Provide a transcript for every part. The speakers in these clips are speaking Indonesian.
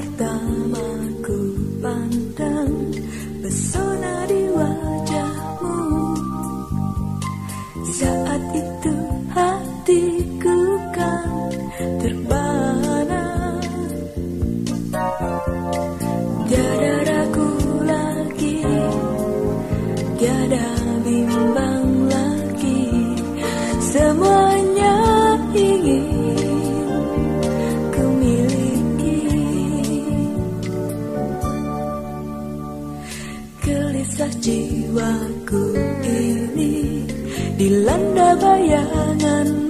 pertama pandang pesona di wajahmu. Saat itu aku ini dilanda bayanganmu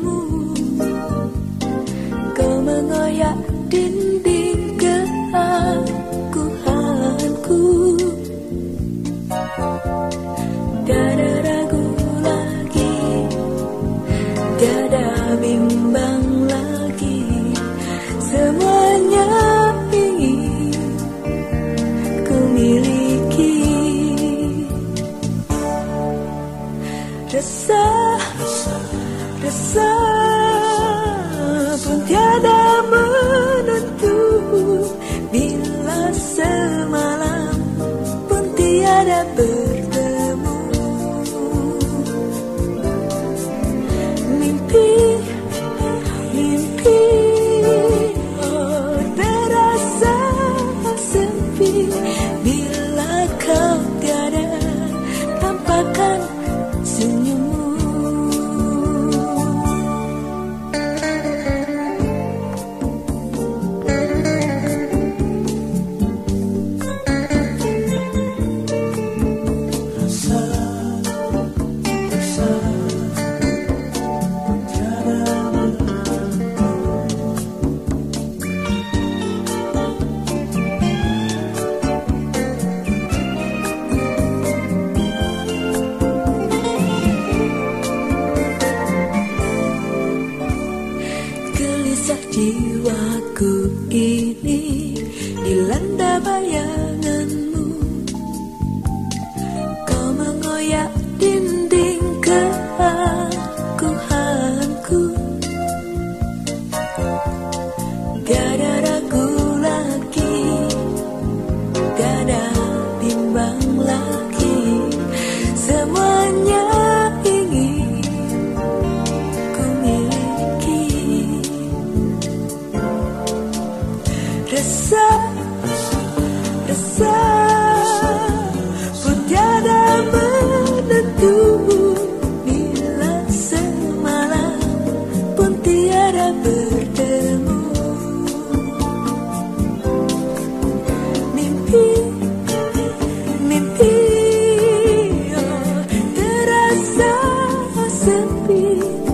bayanganmu. Kau mengoyak dinding keakuhanku Gak ada ragu lagi Gak ada bimbang lagi. Semuanya ingin ku miliki. Resah 你